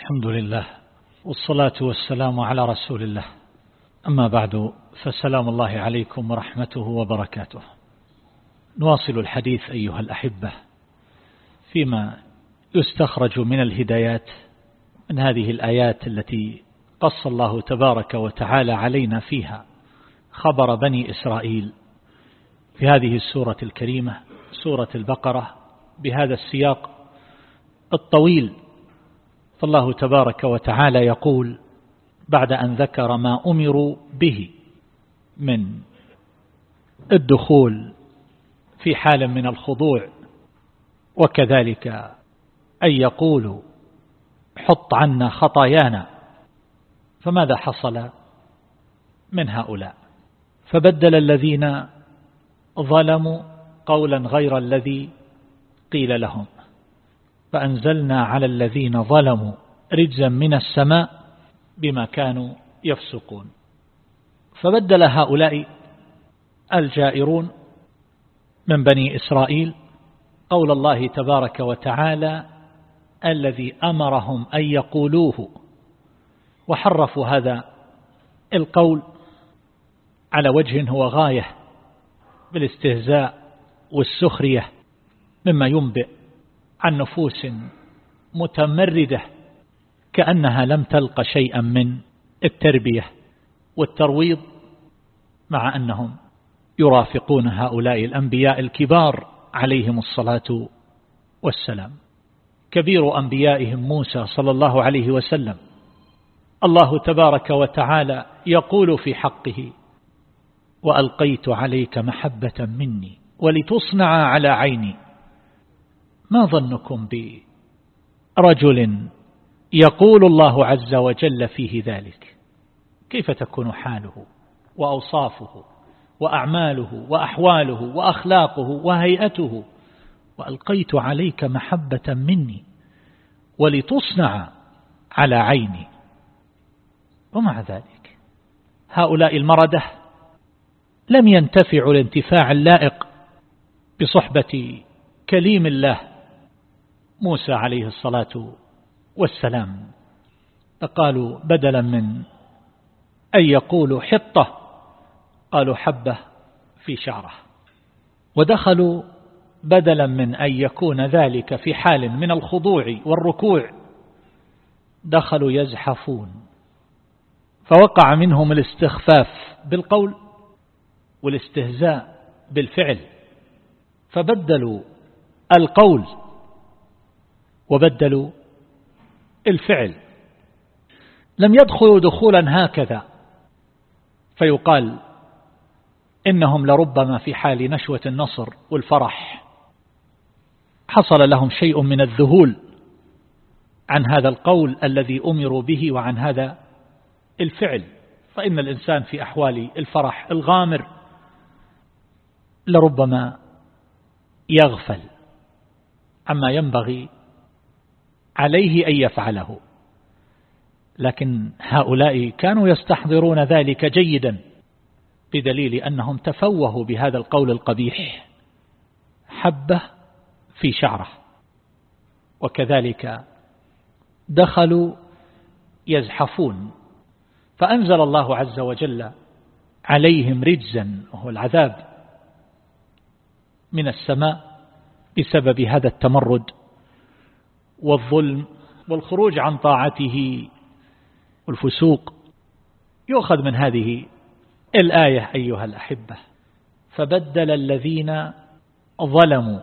الحمد لله والصلاة والسلام على رسول الله. أما بعد فسلام الله عليكم ورحمته وبركاته. نواصل الحديث أيها الأحبة فيما يستخرج من الهدايات من هذه الآيات التي قص الله تبارك وتعالى علينا فيها خبر بني إسرائيل في هذه السورة الكريمة سورة البقرة بهذا السياق الطويل فالله تبارك وتعالى يقول بعد أن ذكر ما أمروا به من الدخول في حال من الخضوع وكذلك أن يقولوا حط عنا خطايانا فماذا حصل من هؤلاء؟ فبدل الذين ظلموا قولا غير الذي قيل لهم. فأنزلنا على الذين ظلموا رجزا من السماء بما كانوا يفسقون. فبدل هؤلاء الجائرون من بني إسرائيل قول الله تبارك وتعالى الذي أمرهم أن يقولوه وحرفوا هذا القول على وجه هو غاية بالاستهزاء والسخرية مما ينبئ عن نفوس متمردة كأنها لم تلق شيئا من التربية والترويض مع أنهم يرافقون هؤلاء الأنبياء الكبار عليهم الصلاة والسلام. كبير أنبيائهم موسى صلى الله عليه وسلم. الله تبارك وتعالى يقول في حقه وألقيت عليك محبة مني ولتصنع على عيني ما ظنكم برجل يقول الله عز وجل فيه ذلك؟ كيف تكون حاله وأوصافه وأعماله وأحواله وأخلاقه وهيئته؟ وألقيت عليك محبة مني ولتصنع على عيني. ومع ذلك هؤلاء المردة لم ينتفعوا الانتفاع اللائق بصحبة كليم الله موسى عليه الصلاة والسلام فقالوا بدلا من أن يقولوا حطة قالوا حبة في شعره. ودخلوا بدلا من أن يكون ذلك في حال من الخضوع والركوع دخلوا يزحفون. فوقع منهم الاستخفاف بالقول والاستهزاء بالفعل فبدلوا القول وبدلوا الفعل. لم يدخلوا دخولا هكذا. فيقال إنهم لربما في حال نشوة النصر والفرح. حصل لهم شيء من الذهول عن هذا القول الذي أمروا به وعن هذا الفعل. فإن الإنسان في أحوال الفرح الغامر لربما يغفل عما ينبغي عليه أن يفعله. لكن هؤلاء كانوا يستحضرون ذلك جيدا بدليل أنهم تفوهوا بهذا القول القبيح حبة في شعره. وكذلك دخلوا يزحفون. فأنزل الله عز وجل عليهم رجزا وهو العذاب من السماء بسبب هذا التمرد. والظلم والخروج عن طاعته والفسوق. يؤخذ من هذه الآية أيها الأحبة. فبدل الذين ظلموا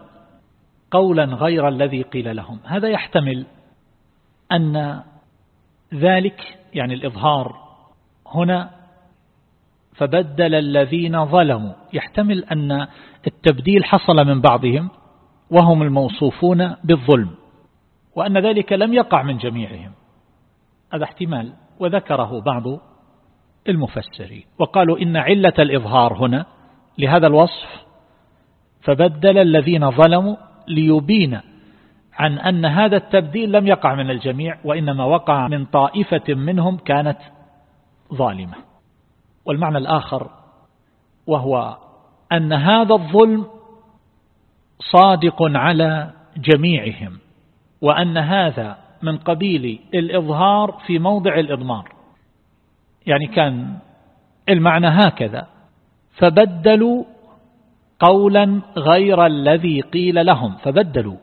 قولا غير الذي قيل لهم. هذا يحتمل أن ذلك يعني الإظهار هنا. فبدل الذين ظلموا يحتمل أن التبديل حصل من بعضهم وهم الموصوفون بالظلم. وأن ذلك لم يقع من جميعهم. هذا احتمال. وذكره بعض المفسرين. وقالوا إن علة الإظهار هنا لهذا الوصف فبدل الذين ظلموا ليبين عن أن هذا التبديل لم يقع من الجميع وإنما وقع من طائفة منهم كانت ظالمة. والمعنى الآخر وهو أن هذا الظلم صادق على جميعهم. وأن هذا من قبيل الإظهار في موضع الإضمار. يعني كان المعنى هكذا. فبدلوا قولا غير الذي قيل لهم. فبدلوا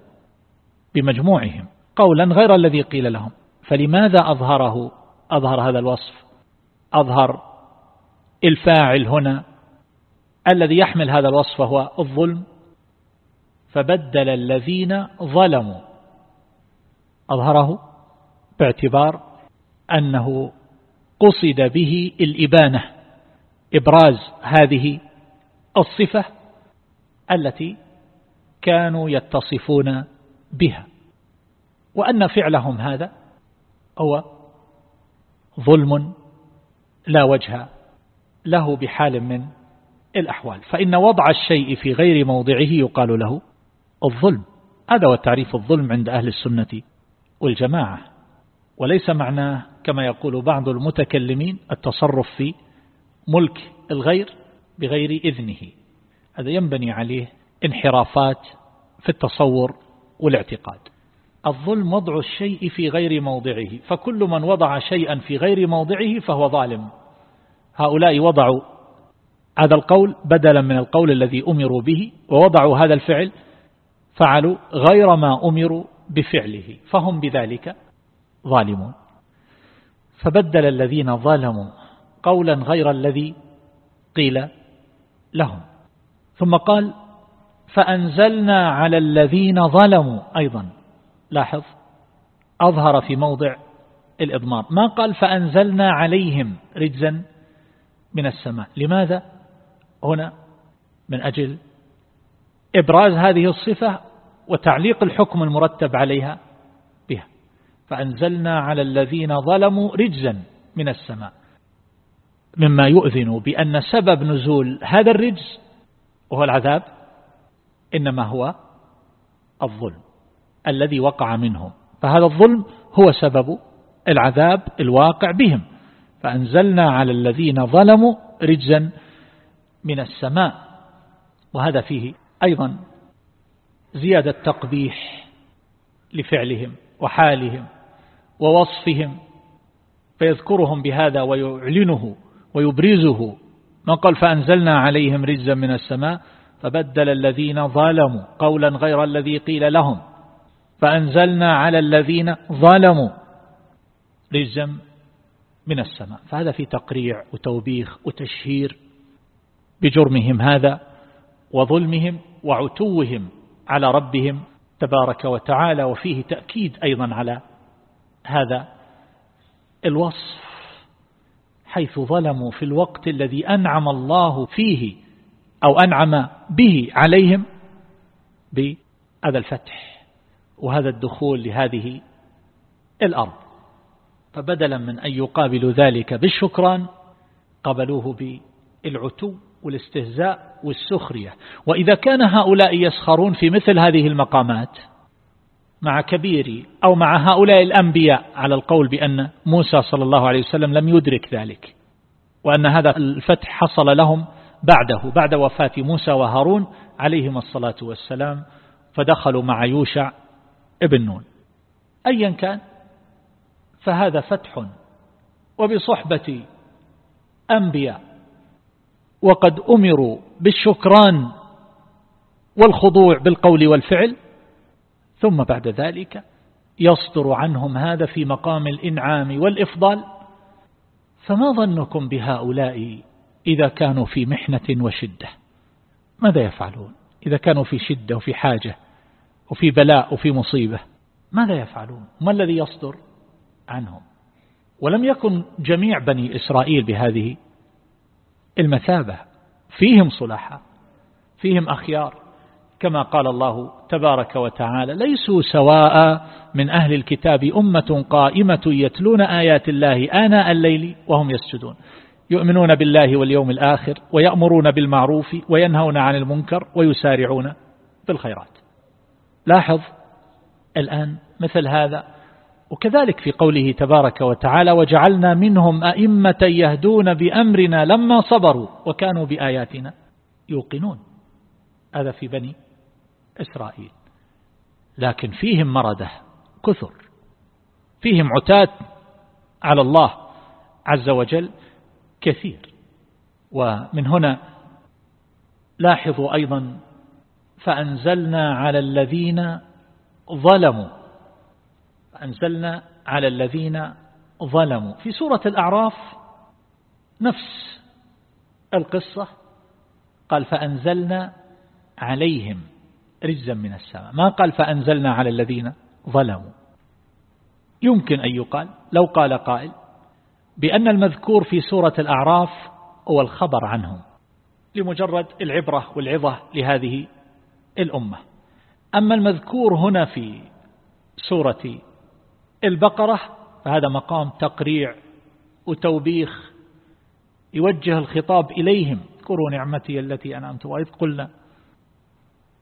بمجموعهم قولا غير الذي قيل لهم. فلماذا أظهره؟ أظهر هذا الوصف. أظهر الفاعل هنا الذي يحمل هذا الوصف هو الظلم. فبدل الذين ظلموا. أظهره باعتبار أنه قصد به الإبانة إبراز هذه الصفة التي كانوا يتصفون بها. وأن فعلهم هذا هو ظلم لا وجه له بحال من الأحوال. فإن وضع الشيء في غير موضعه يقال له الظلم. هذا هو تعريف الظلم عند أهل السنة والجماعة. وليس معناه كما يقول بعض المتكلمين التصرف في ملك الغير بغير إذنه. هذا ينبني عليه انحرافات في التصور والاعتقاد. الظلم وضع الشيء في غير موضعه فكل من وضع شيئا في غير موضعه فهو ظالم. هؤلاء وضعوا هذا القول بدلا من القول الذي أمروا به ووضعوا هذا الفعل فعلوا غير ما أمروا بفعله فهم بذلك ظالمون. فبدل الذين ظلموا قولا غير الذي قيل لهم. ثم قال فأنزلنا على الذين ظلموا أيضا لاحظ أظهر في موضع الإضمار. ما قال فأنزلنا عليهم رجزا من السماء؟ لماذا؟ هنا من أجل إبراز هذه الصفة وتعليق الحكم المرتب عليها بها. فأنزلنا على الذين ظلموا رجزا من السماء. مما يؤذن بأن سبب نزول هذا الرجز وهو العذاب إنما هو الظلم الذي وقع منهم. فهذا الظلم هو سبب العذاب الواقع بهم. فأنزلنا على الذين ظلموا رجزا من السماء. وهذا فيه أيضا زيادة تقبيح لفعلهم وحالهم ووصفهم فيذكرهم بهذا ويعلنه ويبرزه. ما قال فأنزلنا عليهم رجزا من السماء فبدل الذين ظلموا قولا غير الذي قيل لهم فأنزلنا على الذين ظلموا رجزا من السماء. فهذا في تقريع وتوبيخ وتشهير بجرمهم هذا وظلمهم وعتوهم على ربهم تبارك وتعالى وفيه تأكيد أيضا على هذا الوصف حيث ظلموا في الوقت الذي أنعم الله فيه أو أنعم به عليهم بهذا الفتح وهذا الدخول لهذه الأرض. فبدلا من أن يقابلوا ذلك بالشكران قبلوه بالعتو والاستهزاء والسخرية. وإذا كان هؤلاء يسخرون في مثل هذه المقامات مع كبير أو مع هؤلاء الأنبياء على القول بأن موسى صلى الله عليه وسلم لم يدرك ذلك وأن هذا الفتح حصل لهم بعده بعد وفاة موسى وهارون عليهم الصلاة والسلام فدخلوا مع يوشع ابن نون. أيا كان فهذا فتح وبصحبة أنبياء وقد أمروا بالشكران والخضوع بالقول والفعل ثم بعد ذلك يصدر عنهم هذا في مقام الإنعام والإفضال. فما ظنكم بهؤلاء إذا كانوا في محنة وشدة؟ ماذا يفعلون إذا كانوا في شدة وفي حاجة وفي بلاء وفي مصيبة؟ ماذا يفعلون؟ ما الذي يصدر عنهم؟ ولم يكن جميع بني إسرائيل بهذه المثابة فيهم صلحاء فيهم أخيار. كما قال الله تبارك وتعالى ليسوا سواء من أهل الكتاب أمة قائمة يتلون آيات الله آناء الليل وهم يسجدون. يؤمنون بالله واليوم الآخر ويأمرون بالمعروف وينهون عن المنكر ويسارعون بالخيرات لاحظ الآن مثل هذا وكذلك في قوله تبارك وتعالى وجعلنا منهم أئمة يهدون بأمرنا لما صبروا وكانوا بآياتنا يوقنون. هذا في بني إسرائيل. لكن فيهم مردة كثر. فيهم عتاة على الله عز وجل كثير. ومن هنا لاحظوا أيضا فأنزلنا على الذين ظلموا فأنزلنا على الذين ظلموا. في سورة الأعراف نفس القصة. قال فأنزلنا عليهم رجزا من السماء. ما قال فأنزلنا على الذين ظلموا؟ يمكن أن يقال. لو قال قائل بأن المذكور في سورة الأعراف هو الخبر عنهم لمجرد العبرة والعظة لهذه الأمة. أما المذكور هنا في سورة البقرة فهذا مقام تقريع وتوبيخ يوجه الخطاب إليهم. اذكروا نعمتي التي أنعمت وإذ قلنا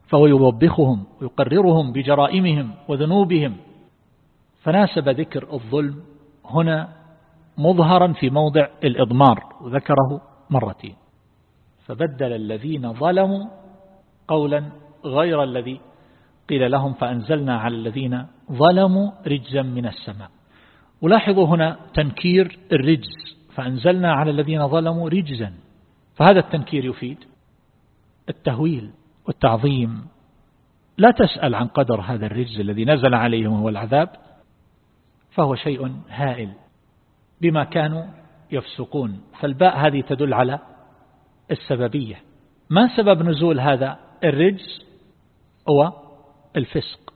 فهو يوبخهم ويقررهم بجرائمهم وذنوبهم. فناسب ذكر الظلم هنا مظهرا في موضع الإضمار وذكره مرتين. فبدل الذين ظلموا قولا غير الذي قيل لهم فأنزلنا على الذين ظلموا رجزا من السماء. ولاحظوا هنا تنكير الرجز. فأنزلنا على الذين ظلموا رجزا. فهذا التنكير يفيد. التهويل والتعظيم. لا تسأل عن قدر هذا الرجز الذي نزل عليهم هو العذاب. فهو شيء هائل بما كانوا يفسقون. فالباء هذه تدل على السببية. ما سبب نزول هذا الرجز؟ هو الفسق.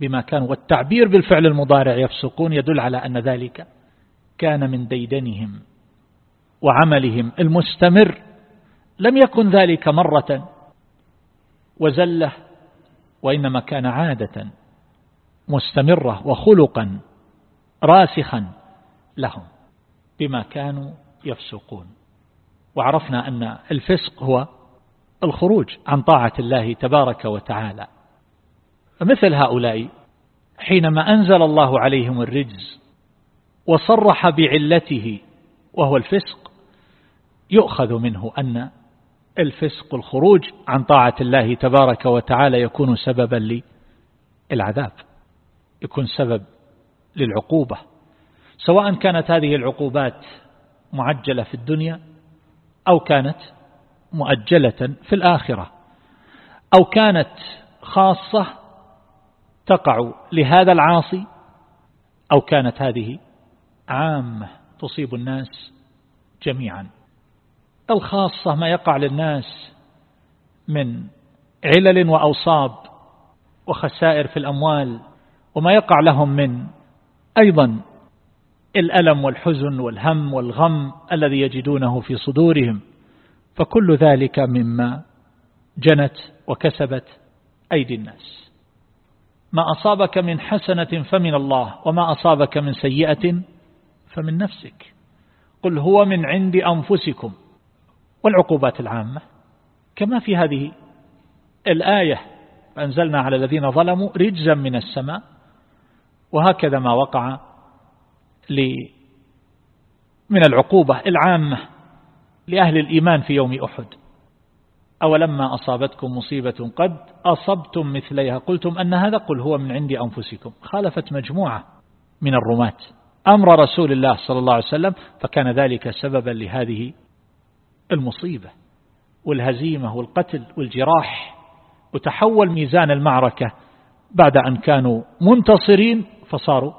بما كانوا والتعبير بالفعل المضارع يفسقون يدل على أن ذلك كان من ديدنهم وعملهم المستمر. لم يكن ذلك مرة وزلة وإنما كان عادة مستمرة وخلقا راسخا لهم بما كانوا يفسقون. وعرفنا أن الفسق هو الخروج عن طاعة الله تبارك وتعالى. فمثل هؤلاء حينما أنزل الله عليهم الرجز وصرح بعلته وهو الفسق يؤخذ منه أن الفسق الخروج عن طاعة الله تبارك وتعالى يكون سببا للعذاب يكون سبب للعقوبة. سواء كانت هذه العقوبات معجلة في الدنيا أو كانت مؤجلة في الآخرة أو كانت خاصة تقع لهذا العاصي أو كانت هذه عامة تصيب الناس جميعا. الخاصة ما يقع للناس من علل وأوصاب وخسائر في الأموال وما يقع لهم من أيضا الألم والحزن والهم والغم الذي يجدونه في صدورهم. فكل ذلك مما جنت وكسبت أيدي الناس. ما أصابك من حسنة فمن الله وما أصابك من سيئة فمن نفسك. قل هو من عند أنفسكم. والعقوبات العامة. كما في هذه الآية فأنزلنا على الذين ظلموا رجزا من السماء وهكذا ما وقع من العقوبة العامة لأهل الإيمان في يوم أحد. أولما أصابتكم مصيبة قد أصبتم مثليها؟ قلتم أن هذا قل هو من عند أنفسكم. خالفت مجموعة من الرماة أمر رسول الله صلى الله عليه وسلم فكان ذلك سببا لهذه المصيبة والهزيمة والقتل والجراح. وتحول ميزان المعركة بعد أن كانوا منتصرين فصاروا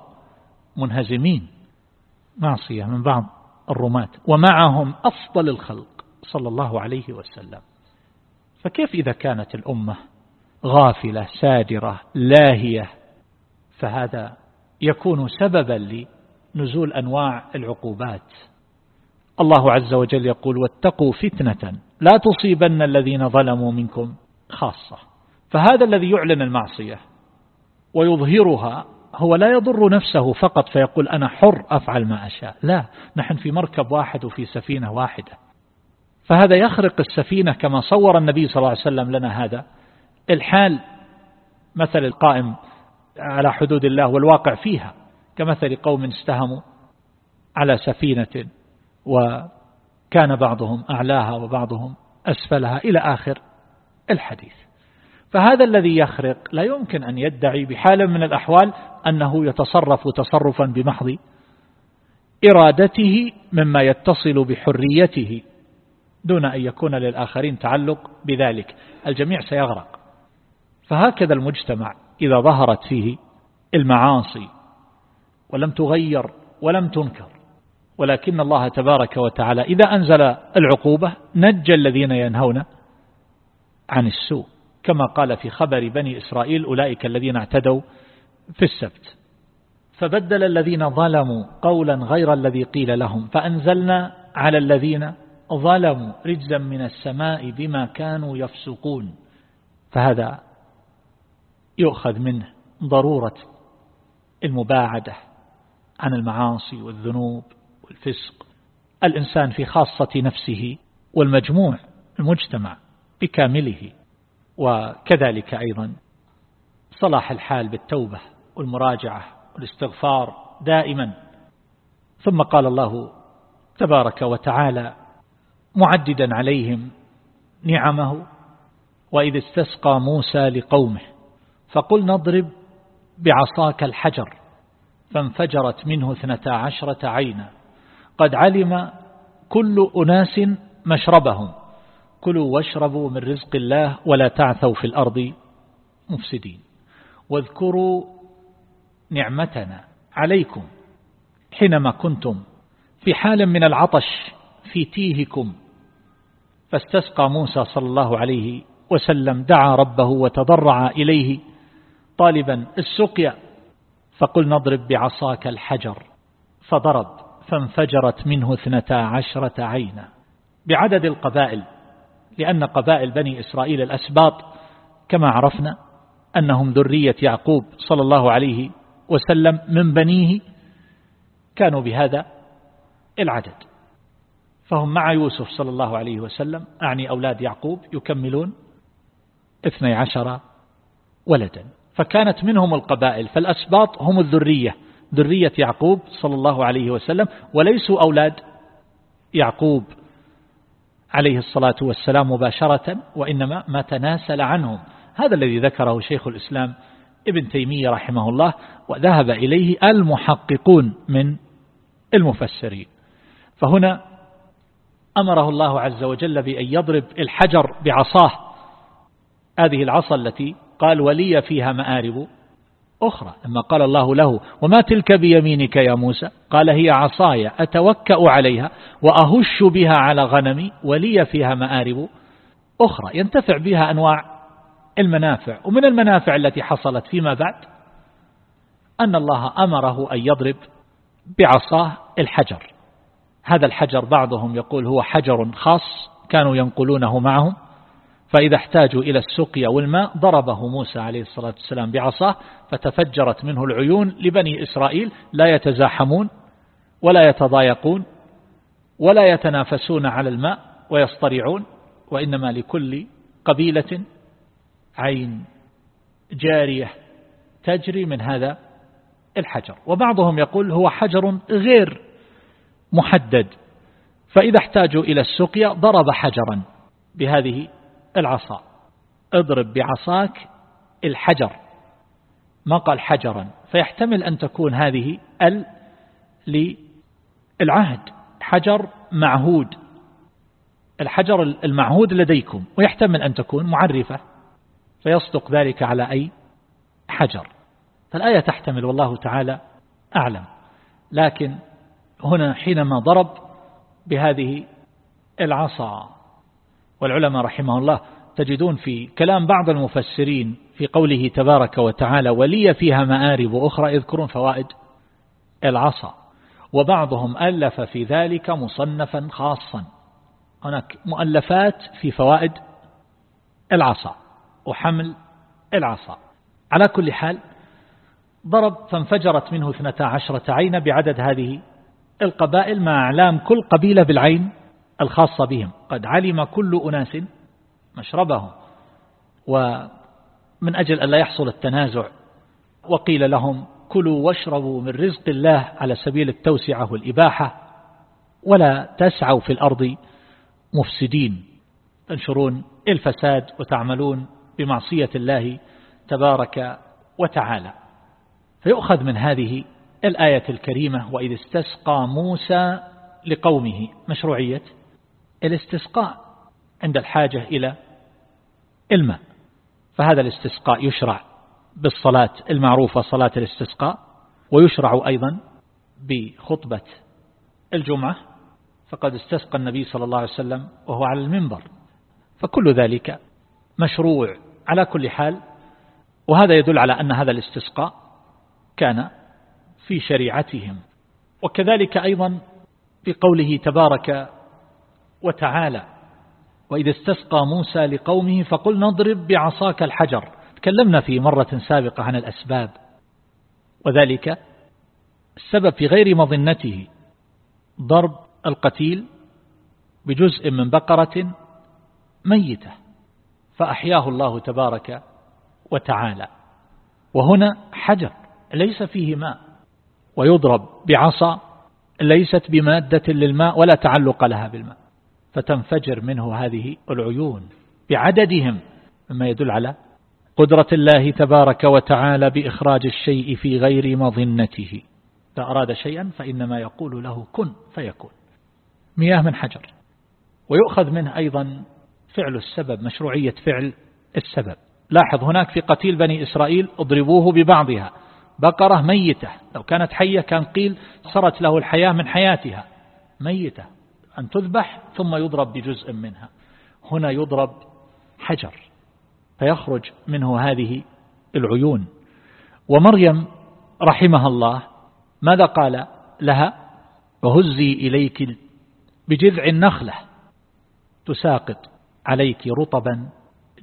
منهزمين. معصية من بعض الرماة ومعهم أفضل الخلق صلى الله عليه وسلم. فكيف إذا كانت الأمة غافلة سادرة لاهية؟ فهذا يكون سببا لنزول أنواع العقوبات. الله عز وجل يقول واتقوا فتنة لا تصيبن الذين ظلموا منكم خاصة. فهذا الذي يعلن المعصية ويظهرها هو لا يضر نفسه فقط فيقول أنا حر أفعل ما أشاء. لا نحن في مركب واحد وفي سفينة واحدة. فهذا يخرق السفينة كما صور النبي صلى الله عليه وسلم لنا هذا. الحال مثل القائم على حدود الله والواقع فيها كمثل قوم استهموا على سفينة وكان بعضهم أعلاها وبعضهم أسفلها إلى آخر الحديث. فهذا الذي يخرق لا يمكن أن يدعي بحال من الأحوال أنه يتصرف تصرفا بمحض إرادته مما يتصل بحريته. دون أن يكون للآخرين تعلق بذلك. الجميع سيغرق. فهكذا المجتمع إذا ظهرت فيه المعاصي ولم تغير ولم تنكر. ولكن الله تبارك وتعالى إذا أنزل العقوبة نجى الذين ينهون عن السوء. كما قال في خبر بني إسرائيل أولئك الذين اعتدوا في السبت. فبدل الذين ظلموا قولا غير الذي قيل لهم. فأنزلنا على الذين ظلموا رجزا من السماء بما كانوا يفسقون. فهذا يؤخذ منه ضرورة المباعدة عن المعاصي والذنوب والفسق. الإنسان في خاصة نفسه والمجموع المجتمع بكامله وكذلك أيضا صلاح الحال بالتوبة والمراجعة والاستغفار دائما. ثم قال الله تبارك وتعالى معددا عليهم نعمه وإذ استسقى موسى لقومه فقل نضرب بعصاك الحجر فانفجرت منه اثنتا عشرة عينا. قد علم كل أناس مشربهم. كلوا واشربوا من رزق الله ولا تعثوا في الأرض مفسدين. واذكروا نعمتنا عليكم حينما كنتم في حال من العطش في تيهكم. فاستسقى موسى صلى الله عليه وسلم دعا ربه وتضرع إليه. طالبا السقيا. فقل نضرب بعصاك الحجر. فضرب فانفجرت منه اثنتا عشرة عينا. بعدد القبائل لأن قبائل بني إسرائيل الأسباط كما عرفنا أنهم ذرية يعقوب صلى الله عليه وسلم من بنيه كانوا بهذا العدد. فهم مع يوسف صلى الله عليه وسلم أعني أولاد يعقوب يكملون اثني عشر ولدا. فكانت منهم القبائل فالأسباط هم الذرية ذرية يعقوب صلى الله عليه وسلم وليسوا أولاد يعقوب عليه الصلاة والسلام مباشرة وإنما ما تناسل عنهم. هذا الذي ذكره شيخ الإسلام ابن تيمية رحمه الله وذهب إليه المحققون من المفسرين. فهنا أمره الله عز وجل بأن يضرب الحجر بعصاه. هذه العصا التي قال ولي فيها مآرب أخرى. لما قال الله له وما تلك بيمينك يا موسى؟ قال هي عصاي أتوكأ عليها وأهش بها على غنمي ولي فيها مآرب أخرى. ينتفع بها أنواع المنافع. ومن المنافع التي حصلت فيما بعد أن الله أمره أن يضرب بعصاه الحجر. هذا الحجر بعضهم يقول هو حجر خاص كانوا ينقلونه معهم فإذا احتاجوا إلى السقيا والماء ضربه موسى عليه الصلاة والسلام بعصاه فتفجرت منه العيون لبني إسرائيل لا يتزاحمون ولا يتضايقون ولا يتنافسون على الماء ويصطرعون وإنما لكل قبيلة عين جارية تجري من هذا الحجر. وبعضهم يقول هو حجر غير محدد. فإذا احتاجوا إلى السقيا ضرب حجرا بهذه العصا. اضرب بعصاك الحجر. ما قال حجرا؟ فيحتمل أن تكون هذه ال للعهد. حجر معهود. الحجر المعهود لديكم ويحتمل أن تكون معرفة. فيصدق ذلك على أي حجر. فالآية تحتمل والله تعالى أعلم. لكن هنا حينما ضرب بهذه العصا. والعلماء رحمه الله تجدون في كلام بعض المفسرين في قوله تبارك وتعالى ولي فيها مآرب أخرى يذكرون فوائد العصا. وبعضهم ألف في ذلك مصنفا خاصا. هناك مؤلفات في فوائد العصا وحمل العصا. على كل حال ضرب فانفجرت منه اثنتا عشرة عين بعدد هذه القبائل مع أعلام كل قبيلة بالعين الخاصة بهم. قد علم كل أناس مشربهم. ومن أجل أن لا يحصل التنازع وقيل لهم كلوا واشربوا من رزق الله على سبيل التوسعة والإباحة ولا تسعوا في الأرض مفسدين. تنشرون الفساد وتعملون بمعصية الله تبارك وتعالى. فيؤخذ من هذه الآية الكريمة وإذ استسقى موسى لقومه. مشروعية الاستسقاء عند الحاجة إلى الماء. فهذا الاستسقاء يشرع بالصلاة المعروفة صلاة الاستسقاء ويشرع أيضا بخطبة الجمعة. فقد استسقى النبي صلى الله عليه وسلم وهو على المنبر. فكل ذلك مشروع على كل حال. وهذا يدل على أن هذا الاستسقاء كان في شريعتهم وكذلك أيضا في قوله تبارك وتعالى وإذا استسقى موسى لقومه فقل نضرب بعصاك الحجر. تكلمنا في مرة سابقة عن الأسباب وذلك السبب في غير مظنته ضرب القتيل بجزء من بقرة ميتة فأحياه الله تبارك وتعالى. وهنا حجر ليس فيه ماء. ويضرب بعصا ليست بمادة للماء ولا تعلق لها بالماء فتنفجر منه هذه العيون بعددهم مما يدل على قدرة الله تبارك وتعالى بإخراج الشيء في غير مظنته. إذا أراد شيئا فإنما يقول له كن فيكون. مياه من حجر. ويؤخذ منه أيضا فعل السبب مشروعية فعل السبب. لاحظ هناك في قتيل بني إسرائيل أضربوه ببعضها. بقرة ميتة. لو كانت حية كان قيل صرت له الحياة من حياتها. ميتة. أن تذبح ثم يضرب بجزء منها. هنا يضرب حجر. فيخرج منه هذه العيون. ومريم رحمها الله ماذا قال لها؟ وهزي إليك بجذع النخلة. تساقط عليك رطبا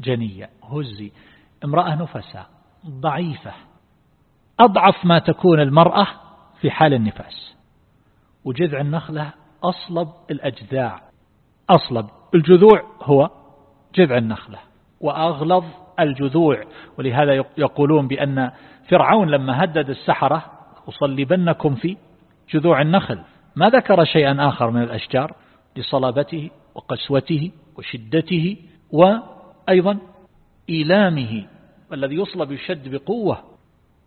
جنيا هزي. امرأة نفساء. ضعيفة. أضعف ما تكون المرأة في حال النفاس. وجذع النخلة أصلب الأجذاع أصلب الجذوع هو جذع النخلة. وأغلظ الجذوع. ولهذا يقولون بأن فرعون لما هدد السحرة أصلبنكم في جذوع النخل. ما ذكر شيئا آخر من الأشجار؟ لصلابته وقسوته وشدته وأيضا إيلامه والذي يصلب يشد بقوة.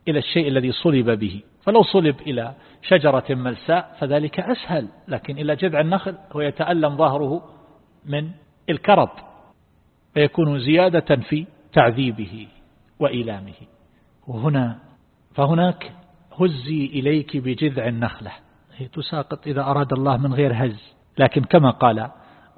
إلى الشيء الذي صلب به. فلو صلب إلى شجرة ملساء فذلك أسهل لكن إلى جذع النخل هو يتألم ظهره من الكرب فيكون زيادة في تعذيبه وإيلامه. وهنا فهناك هزي إليك بجذع النخلة. هي تساقط إذا أراد الله من غير هز. لكن كما قال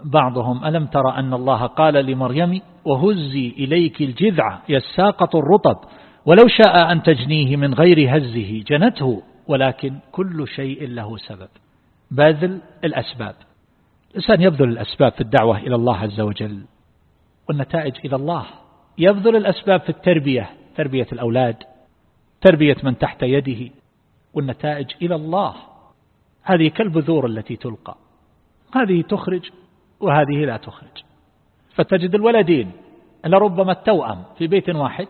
بعضهم ألم ترى أن الله قال لمريم وهزي إليك الجذع يساقط الرطب. ولو شاء أن تجنيه من غير هزه جنته ولكن كل شيء له سبب. باذل الأسباب. الإنسان يبذل الأسباب في الدعوة إلى الله عز وجل والنتائج إلى الله. يبذل الأسباب في التربية تربية الأولاد تربية من تحت يده والنتائج إلى الله. هذه كالبذور التي تلقى. هذه تخرج وهذه لا تخرج. فتجد الولدين لربما التوأم في بيت واحد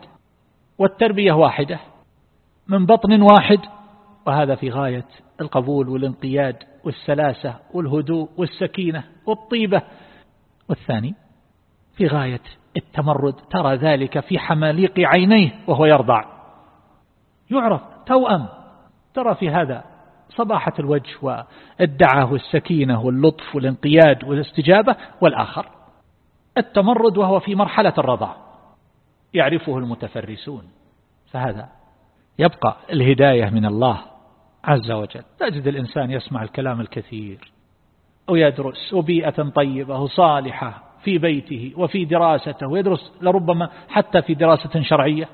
والتربية واحدة من بطن واحد وهذا في غاية القبول والانقياد والسلاسة والهدوء والسكينة والطيبة. والثاني في غاية التمرد ترى ذلك في حماليق عينيه وهو يرضع. يعرف توأم ترى في هذا صباحة الوجه والدعة والسكينة واللطف والانقياد والاستجابة. والآخر التمرد وهو في مرحلة الرضع. يعرفه المتفرسون فهذا يبقى الهداية من الله عز وجل. تجد الإنسان يسمع الكلام الكثير ويدرس وبيئة طيبة وصالحة في بيته وفي دراسته ويدرس لربما حتى في دراسة شرعية.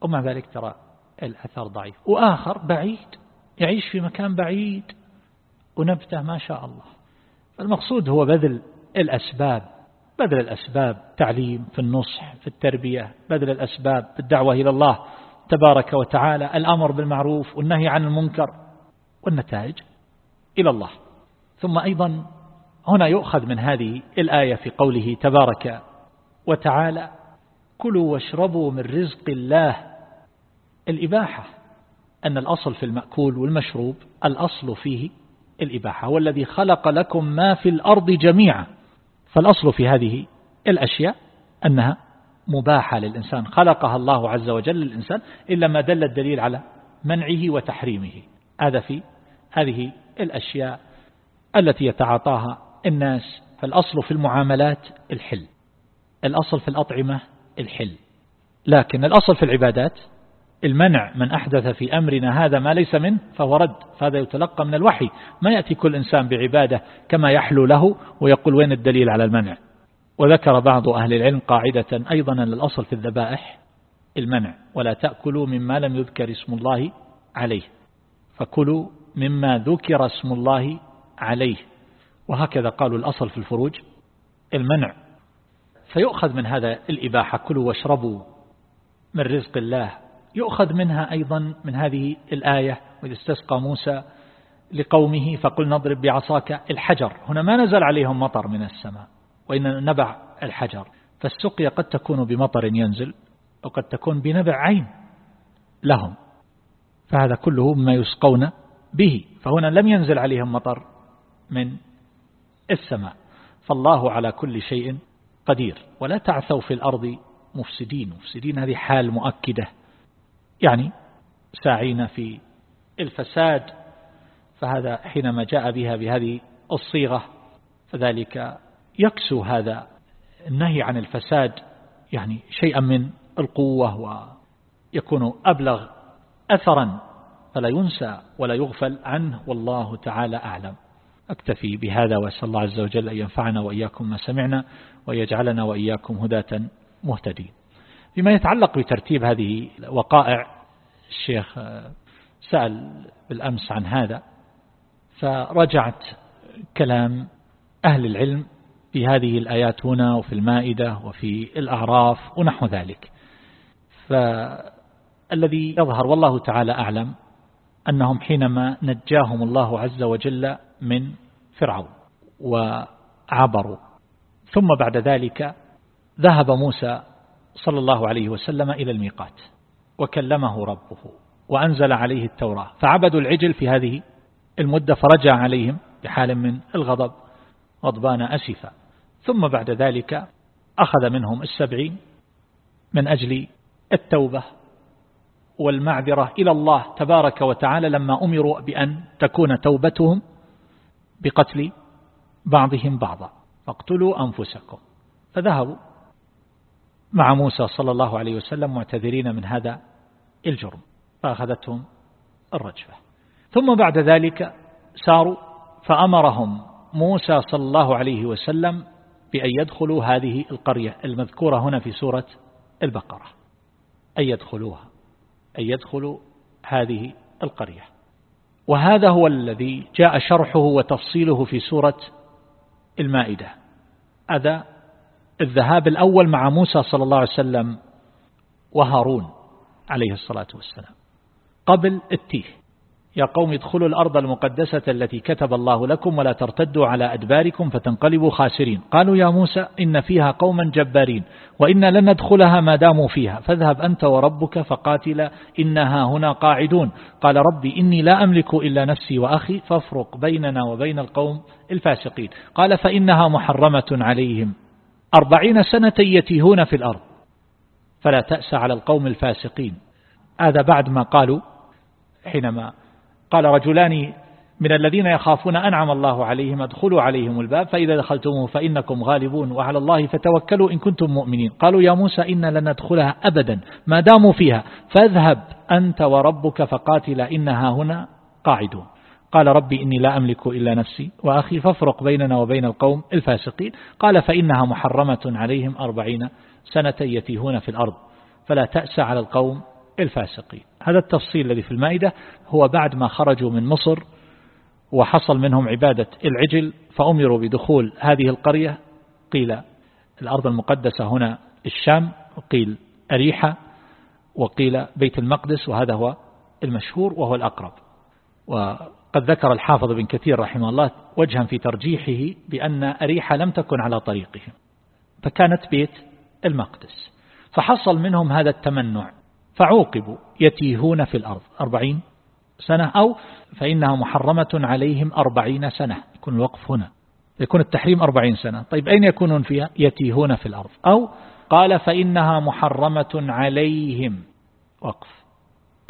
ومع ذلك ترى الأثر ضعيف. وآخر بعيد يعيش في مكان بعيد ونبتة ما شاء الله. المقصود هو بذل الأسباب. بذل الأسباب تعليم في النصح في التربية بذل الأسباب في الدعوة إلى الله تبارك وتعالى الأمر بالمعروف والنهي عن المنكر والنتائج إلى الله. ثم أيضا هنا يؤخذ من هذه الآية في قوله تبارك وتعالى كلوا واشربوا من رزق الله. الإباحة أن الأصل في المأكول والمشروب الأصل فيه الإباحة هو الذي خلق لكم ما في الأرض جميعا. فالأصل في هذه الأشياء أنها مباحة للإنسان خلقها الله عز وجل للإنسان إلا ما دل الدليل على منعه وتحريمه. هذا في هذه الأشياء التي يتعاطاها الناس. فالأصل في المعاملات الحل. الأصل في الأطعمة الحل. لكن الأصل في العبادات المنع من أحدث في أمرنا هذا ما ليس منه فهو رد فهذا يتلقى من الوحي. ما يأتي كل إنسان بعبادة كما يحلو له ويقول وين الدليل على المنع؟ وذكر بعض أهل العلم قاعدة أيضا الأصل في الذبائح المنع ولا تأكلوا مما لم يذكر اسم الله عليه فكلوا مما ذكر اسم الله عليه. وهكذا قالوا الأصل في الفروج. المنع فيؤخذ من هذا الإباحة كلوا واشربوا من رزق الله. يؤخذ منها أيضا من هذه الآية وإذ استسقى موسى لقومه فقل نضرب بعصاك الحجر. هنا ما نزل عليهم مطر من السماء وإن نبع الحجر. فالسقيا قد تكون بمطر ينزل وقد تكون بنبع عين لهم. فهذا كله مما يسقون به. فهنا لم ينزل عليهم مطر من السماء. فالله على كل شيء قدير. ولا تعثوا في الأرض مفسدين. مفسدين هذه حال مؤكدة. يعني ساعين في الفساد فهذا حينما جاء بها بهذه الصيغة فذلك يكسو هذا النهي عن الفساد يعني شيئا من القوة ويكون أبلغ أثرا فلا ينسى ولا يغفل عنه والله تعالى أعلم. أكتفي بهذا وأسأل الله عز وجل أن ينفعنا وإياكم ما سمعنا ويجعلنا وإياكم هداة مهتدين. فيما يتعلق بترتيب هذه وقائع الشيخ سأل بالأمس عن هذا فرجعت كلام أهل العلم في هذه الآيات هنا وفي المائدة وفي الأعراف ونحو ذلك. فالذي يظهر والله تعالى أعلم أنهم حينما نجاهم الله عز وجل من فرعون وعبروا. ثم بعد ذلك ذهب موسى صلى الله عليه وسلم إلى الميقات وكلمه ربه وأنزل عليه التوراة فعبدوا العجل في هذه المدة فرجع عليهم بحال من الغضب غضبان أسفا ثم بعد ذلك أخذ منهم السبعين من أجل التوبة والمعذرة إلى الله تبارك وتعالى لما أمروا بأن تكون توبتهم بقتل بعضهم بعضا. فاقتلوا أنفسكم. فذهبوا مع موسى صلى الله عليه وسلم معتذرين من هذا الجرم فأخذتهم الرجفة. ثم بعد ذلك ساروا فأمرهم موسى صلى الله عليه وسلم بأن يدخلوا هذه القرية المذكورة هنا في سورة البقرة. أن يدخلوها أن يدخلوا هذه القرية. وهذا هو الذي جاء شرحه وتفصيله في سورة المائدة. هذا الذهاب الأول مع موسى صلى الله عليه وسلم وهارون عليه الصلاة والسلام. قبل التيه. يا قوم ادخلوا الأرض المقدسة التي كتب الله لكم ولا ترتدوا على أدباركم فتنقلبوا خاسرين. قالوا يا موسى إن فيها قوما جبارين وإنا لن ندخلها ما داموا فيها. فاذهب أنت وربك فقاتلا إنها هنا قاعدون. قال ربي إني لا أملك إلا نفسي وأخي فافرق بيننا وبين القوم الفاسقين. قال فإنها محرمة عليهم. أربعين سنة يتيهون في الأرض. فلا تأس على القوم الفاسقين. هذا بعد ما قالوا حينما قال رجلان من الذين يخافون أنعم الله عليهم ادخلوا عليهم الباب فإذا دخلتموه فإنكم غالبون وعلى الله فتوكلوا إن كنتم مؤمنين. قالوا يا موسى إنا لن ندخلها أبدا ما داموا فيها فاذهب أنت وربك فقاتل إنها هنا قاعدون. قال ربي إني لا أملك إلا نفسي وأخي فافرق بيننا وبين القوم الفاسقين. قال فإنها محرمة عليهم أربعين سنة يتيهون في الأرض فلا تأس على القوم الفاسقين. هذا التفصيل الذي في المائدة هو بعد ما خرجوا من مصر وحصل منهم عبادة العجل فأمروا بدخول هذه القرية. قيل الأرض المقدسة هنا الشام وقيل أريحة وقيل بيت المقدس وهذا هو المشهور وهو الأقرب. وقد ذكر الحافظ بن كثير رحمه الله وجها في ترجيحه بأن أريحة لم تكن على طريقهم فكانت بيت المقدس فحصل منهم هذا التمنع فعوقبوا يتيهون في الأرض أربعين سنة أو فإنها محرمة عليهم أربعين سنة يكون الوقف هنا يكون التحريم أربعين سنة طيب أين يكونون فيها؟ يتيهون في الأرض أو قال فإنها محرمة عليهم وقف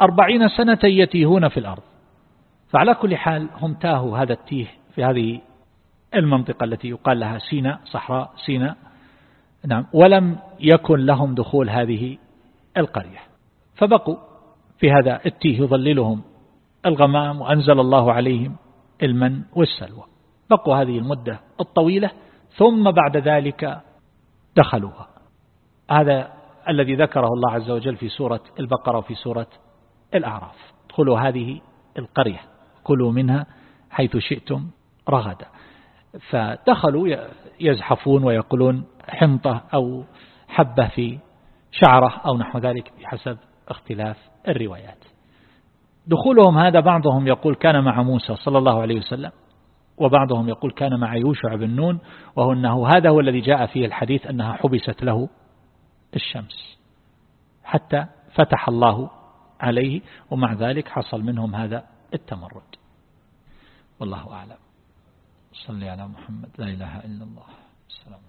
أربعين سنة يتيهون في الأرض. فعلى كل حال هم تاهوا هذا التيه في هذه المنطقة التي يقال لها سيناء صحراء سيناء. نعم. ولم يكن لهم دخول هذه القرية. فبقوا في هذا التيه يظللهم الغمام وأنزل الله عليهم المن والسلوى. بقوا هذه المدة الطويلة ثم بعد ذلك دخلوها. هذا الذي ذكره الله عز وجل في سورة البقرة وفي سورة الأعراف. ادخلوا هذه القرية. كلوا منها حيث شئتم رغدا. فدخلوا يزحفون ويقولون حنطة أو حبة في شعرة أو نحو ذلك بحسب اختلاف الروايات. دخولهم هذا بعضهم يقول كان مع موسى صلى الله عليه وسلم وبعضهم يقول كان مع يوشع بن نون وهو أنه هذا هو الذي جاء فيه الحديث أنها حبست له الشمس. حتى فتح الله عليه ومع ذلك حصل منهم هذا التمرد. والله أعلم. صلي على محمد. لا إله إلا الله. السلام